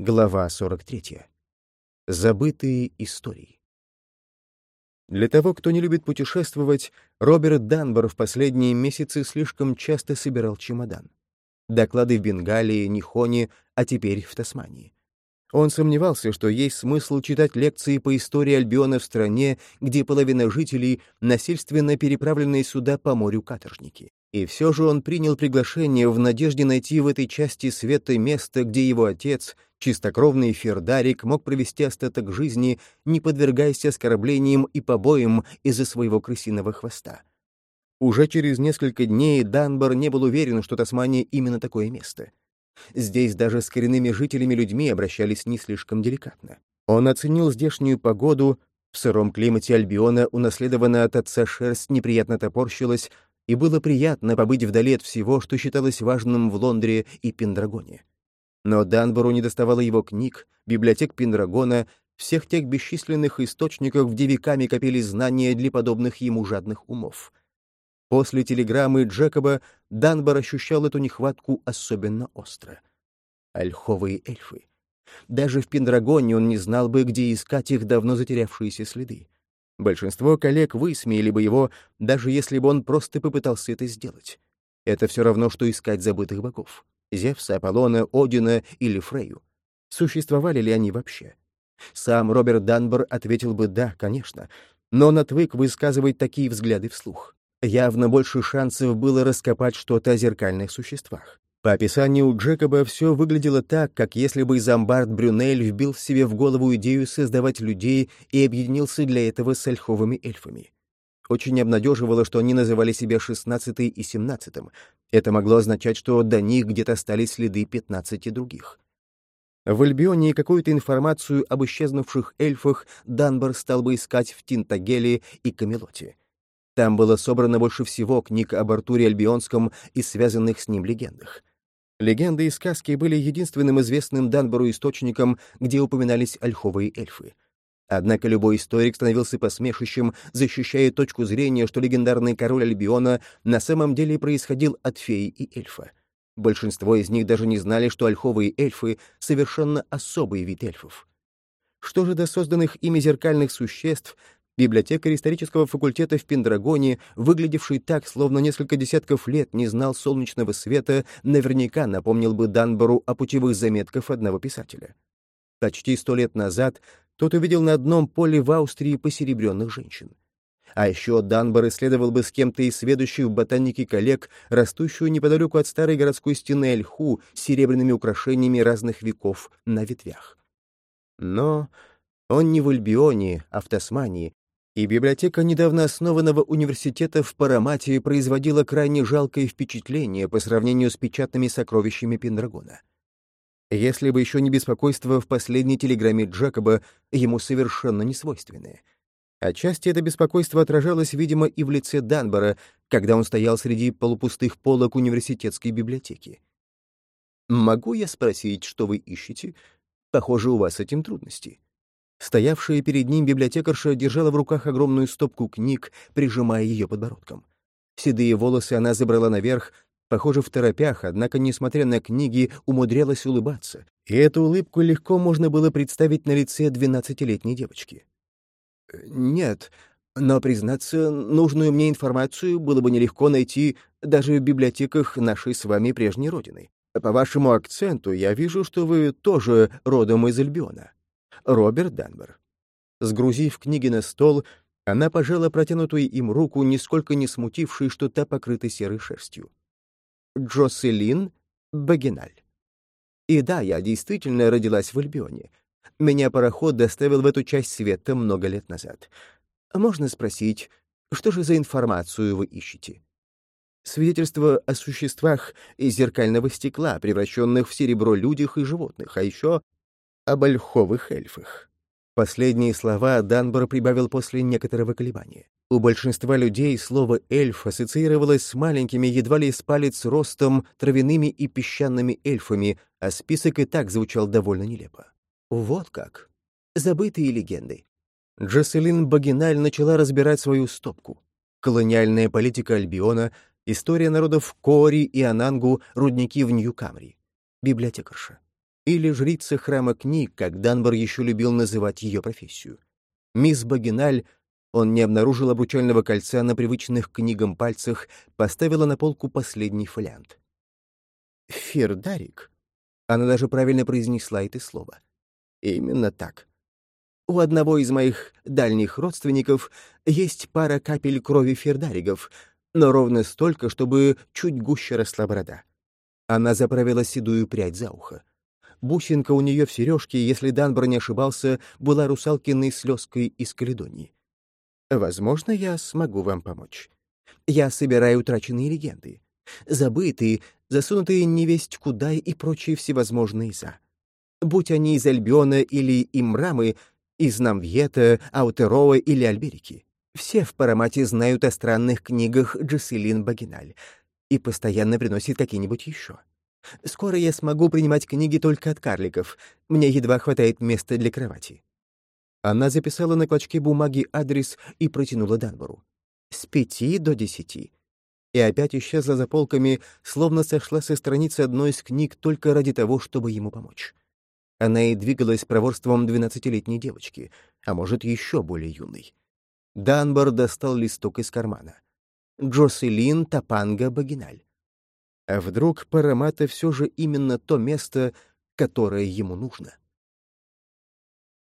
Глава 43. Забытые истории. Для того, кто не любит путешествовать, Роберт Данбор в последние месяцы слишком часто собирал чемодан. Доклады в Бенгалии, Нихоне, а теперь в Тасмании. Он сомневался, что есть смысл читать лекции по истории Альбиона в стране, где половина жителей — насильственно переправленные сюда по морю каторжники. И все же он принял приглашение в надежде найти в этой части света место, где его отец, чистокровный Фердарик, мог провести остаток жизни, не подвергаясь оскорблениям и побоям из-за своего крысиного хвоста. Уже через несколько дней Данбор не был уверен, что Тасмания именно такое место. Здесь даже с коренными жителями людьми обращались не слишком деликатно. Он оценил здешнюю погоду, в сыром климате Альбиона, унаследованная от отца шерсть неприятно топорщилась, и было приятно побыть вдали от всего, что считалось важным в Лондре и Пендрагоне. Но Данбору недоставало его книг, библиотек Пендрагона, всех тех бесчисленных источников, где веками копились знания для подобных ему жадных умов. После телеграммы Джекоба Данбор ощущал эту нехватку особенно остро. Ольховые эльфы. Даже в Пендрагоне он не знал бы, где искать их давно затерявшиеся следы. Большинство коллег высмеяли бы его, даже если бы он просто попытался это сделать. Это все равно, что искать забытых богов. Зевса, Аполлона, Одина или Фрейю. Существовали ли они вообще? Сам Роберт Данбор ответил бы «да, конечно», но он отвык высказывать такие взгляды вслух. Явно больше шансов было раскопать что-то о зеркальных существах. По описанию Джекоба все выглядело так, как если бы Замбард Брюнель вбил себе в голову идею создавать людей и объединился для этого с ольховыми эльфами. Очень обнадеживало, что они называли себя шестнадцатый и семнадцатым. Это могло означать, что до них где-то остались следы пятнадцати других. В Альбионе какую-то информацию об исчезнувших эльфах Данбар стал бы искать в Тинтагеле и Камелоте. Там было собрано больше всего книг об Артуре Альбионском и связанных с ним легендах. Легенды и сказки были единственным известным Данбору источником, где упоминались ольховые эльфы. Однако любой историк становился посмешищем, защищая точку зрения, что легендарный король Альбиона на самом деле происходил от феи и эльфа. Большинство из них даже не знали, что ольховые эльфы — совершенно особый вид эльфов. Что же до созданных ими зеркальных существ, Библиотекарь исторического факультета в Пендрагоне, выглядевший так, словно несколько десятков лет не знал солнечного света, наверняка напомнил бы Данбору о путевых заметках одного писателя. Почти сто лет назад тот увидел на одном поле в Австрии посеребренных женщин. А еще Данбор исследовал бы с кем-то из сведущих в ботанике коллег, растущую неподалеку от старой городской стены Эльху с серебряными украшениями разных веков на ветвях. Но он не в Альбионе, а в Тасмании, и библиотека недавно основанного университета в Парамате производила крайне жалкое впечатление по сравнению с печатными сокровищами Пендрагона. Если бы еще не беспокойство в последней телеграмме Джекоба, ему совершенно не свойственное. Отчасти это беспокойство отражалось, видимо, и в лице Данбора, когда он стоял среди полупустых полок университетской библиотеки. «Могу я спросить, что вы ищете? Похоже, у вас с этим трудности». Стоявшая перед ним библиотекарша держала в руках огромную стопку книг, прижимая ее подбородком. Седые волосы она забрала наверх, похоже, в торопях, однако, несмотря на книги, умудрялась улыбаться, и эту улыбку легко можно было представить на лице двенадцатилетней девочки. «Нет, но, признаться, нужную мне информацию было бы нелегко найти даже в библиотеках нашей с вами прежней родины. По вашему акценту я вижу, что вы тоже родом из Альбиона». Роберт Данбер. Сгрузив книги на стол, она пожала протянутую им руку, нисколько не смутившей, что та покрыта серой шерстью. Джоселин Багиналь. И да, я действительно родилась в Альбионе. Меня пароход доставил в эту часть света много лет назад. Можно спросить, что же за информацию вы ищете? Свидетельство о существах из зеркального стекла, превращенных в серебро людях и животных, а еще об ольховых эльфах. Последние слова Данбор прибавил после некоторого колебания. У большинства людей слово «эльф» ассоциировалось с маленькими, едва ли с палец ростом, травяными и песчаными эльфами, а список и так звучал довольно нелепо. Вот как. Забытые легенды. Джесселин Багиналь начала разбирать свою стопку. Колониальная политика Альбиона, история народов Кори и Анангу, рудники в Нью-Камри. Библиотекарша. Или жрица храма книг, как Данбор еще любил называть ее профессию. Мисс Багиналь, он не обнаружил обручального кольца на привычных книгам пальцах, поставила на полку последний фолиант. «Фердарик», она даже правильно произнесла это слово. Именно так. У одного из моих дальних родственников есть пара капель крови фердаригов, но ровно столько, чтобы чуть гуще росла борода. Она заправила седую прядь за ухо. Бусинка у нее в сережке, если Данбор не ошибался, была русалкиной слезкой из Каледонии. Возможно, я смогу вам помочь. Я собираю утраченные легенды. Забытые, засунутые невесть куда и прочие всевозможные «за». Будь они из Альбиона или Имрамы, из Намвьета, Аутероа или Альберики. Все в Парамате знают о странных книгах Джесселин Багиналь и постоянно приносят какие-нибудь еще. Скоро я смогу принимать книги только от карликов. Мне едва хватает места для кровати. Она записала на клочке бумаги адрес и протянула Данбору. С пяти до десяти и опять исчезла за полками, словно сошла со страницы одной из книг только ради того, чтобы ему помочь. Она и двигалась проворством двенадцатилетней девочки, а может, еще более юной. Данбар достал листок из кармана. Джоселин Тапанга Багиналь. А вдруг Парамата все же именно то место, которое ему нужно?